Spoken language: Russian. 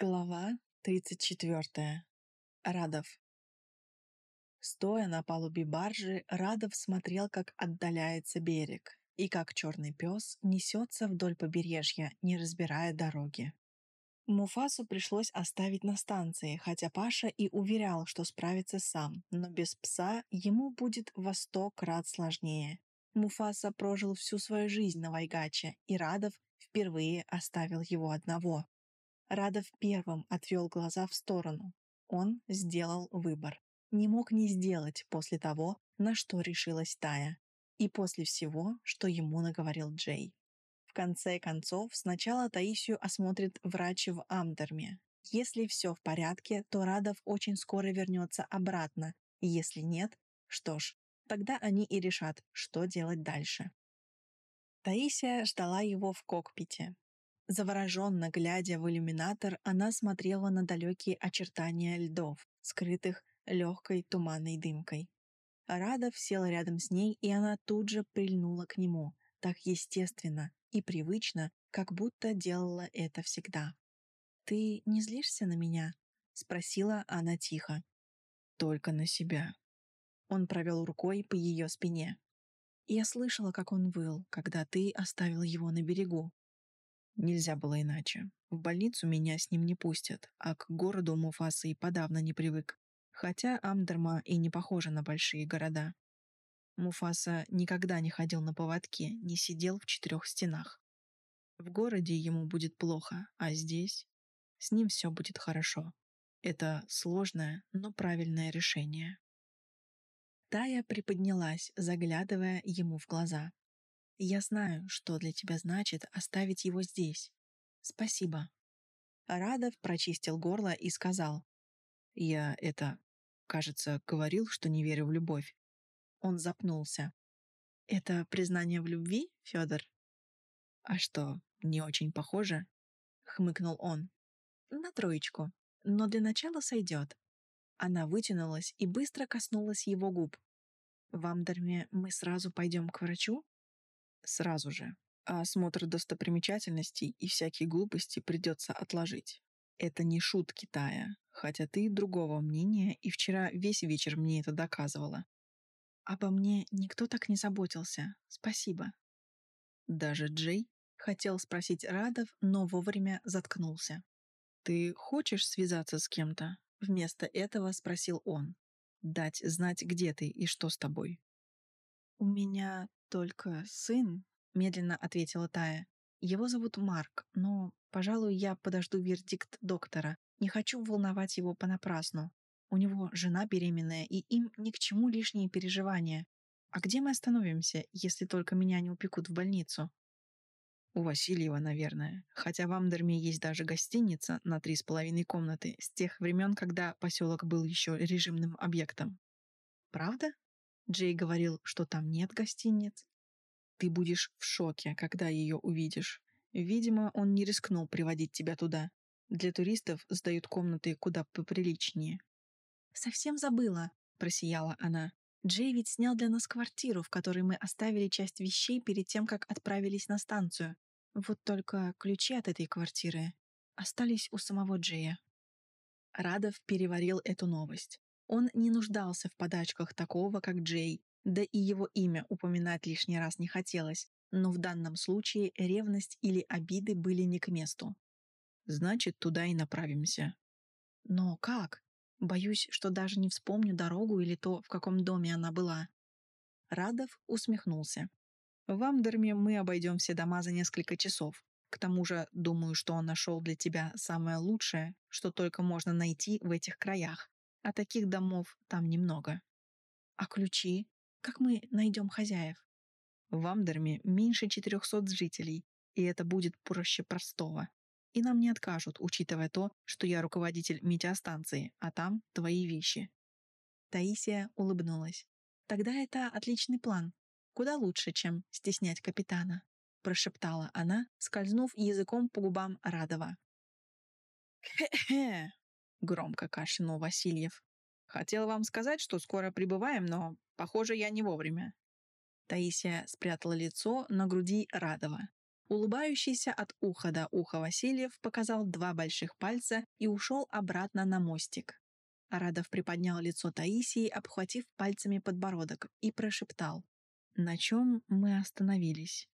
Глава 34. Радов. Стоя на палубе баржи, Радов смотрел, как отдаляется берег, и как черный пес несется вдоль побережья, не разбирая дороги. Муфасу пришлось оставить на станции, хотя Паша и уверял, что справится сам, но без пса ему будет во сто крат сложнее. Муфаса прожил всю свою жизнь на Вайгаче, и Радов впервые оставил его одного. Радов первым отвел глаза в сторону. Он сделал выбор. Не мог не сделать после того, на что решилась Тая. И после всего, что ему наговорил Джей. В конце концов, сначала Таисию осмотрит врач в Амдерме. Если все в порядке, то Радов очень скоро вернется обратно. Если нет, что ж, тогда они и решат, что делать дальше. Таисия ждала его в кокпите. Завороженно глядя в иллюминатор, она смотрела на далекие очертания льдов, скрытых легкой туманной дымкой. Радов сел рядом с ней, и она тут же прильнула к нему, так естественно и привычно, как будто делала это всегда. «Ты не злишься на меня?» — спросила она тихо. «Только на себя». Он провел рукой по ее спине. «Я слышала, как он выл, когда ты оставил его на берегу. Нельзя было иначе. В больницу меня с ним не пустят, а к городу Муфаса и подавно не привык. Хотя Амдерма и не похожа на большие города. Муфаса никогда не ходил на поводке, не сидел в четырех стенах. В городе ему будет плохо, а здесь с ним все будет хорошо. Это сложное, но правильное решение. Тая приподнялась, заглядывая ему в глаза. Я знаю, что для тебя значит оставить его здесь. Спасибо. Радов прочистил горло и сказал. Я это, кажется, говорил, что не верю в любовь. Он запнулся. Это признание в любви, Федор? А что, не очень похоже? Хмыкнул он. На троечку. Но для начала сойдет. Она вытянулась и быстро коснулась его губ. В Амдерме мы сразу пойдем к врачу? Сразу же. А осмотр достопримечательностей и всякие глупости придется отложить. Это не шутки, Тая, хотя ты другого мнения и вчера весь вечер мне это доказывала. Обо мне никто так не заботился. Спасибо. Даже Джей хотел спросить Радов, но вовремя заткнулся. «Ты хочешь связаться с кем-то?» Вместо этого спросил он. «Дать знать, где ты и что с тобой». «У меня только сын», — медленно ответила Тая. «Его зовут Марк, но, пожалуй, я подожду вердикт доктора. Не хочу волновать его понапрасну. У него жена беременная, и им ни к чему лишние переживания. А где мы остановимся, если только меня не упекут в больницу?» У Васильева, наверное. Хотя в Амдерме есть даже гостиница на три с половиной комнаты с тех времен, когда поселок был еще режимным объектом. Правда? Джей говорил, что там нет гостиниц. Ты будешь в шоке, когда ее увидишь. Видимо, он не рискнул приводить тебя туда. Для туристов сдают комнаты куда поприличнее. «Совсем забыла», — просияла она. «Джей ведь снял для нас квартиру, в которой мы оставили часть вещей перед тем, как отправились на станцию. Вот только ключи от этой квартиры остались у самого Джея». Радов переварил эту новость. Он не нуждался в подачках такого, как Джей, да и его имя упоминать лишний раз не хотелось, но в данном случае ревность или обиды были не к месту. «Значит, туда и направимся». «Но как? Боюсь, что даже не вспомню дорогу или то, в каком доме она была». Радов усмехнулся. «В Амдерме мы обойдем все дома за несколько часов. К тому же, думаю, что он нашел для тебя самое лучшее, что только можно найти в этих краях а таких домов там немного. А ключи? Как мы найдем хозяев? В Амдерме меньше 400 жителей, и это будет проще простого. И нам не откажут, учитывая то, что я руководитель метеостанции, а там твои вещи. Таисия улыбнулась. Тогда это отличный план. Куда лучше, чем стеснять капитана, прошептала она, скользнув языком по губам Радова. «Хе-хе!» Громко кашлянул Васильев. Хотел вам сказать, что скоро прибываем, но, похоже, я не вовремя. Таисия спрятала лицо на груди Радова. Улыбающийся от уха до уха Васильев показал два больших пальца и ушел обратно на мостик. Арадов приподнял лицо Таисии, обхватив пальцами подбородок, и прошептал. «На чем мы остановились?»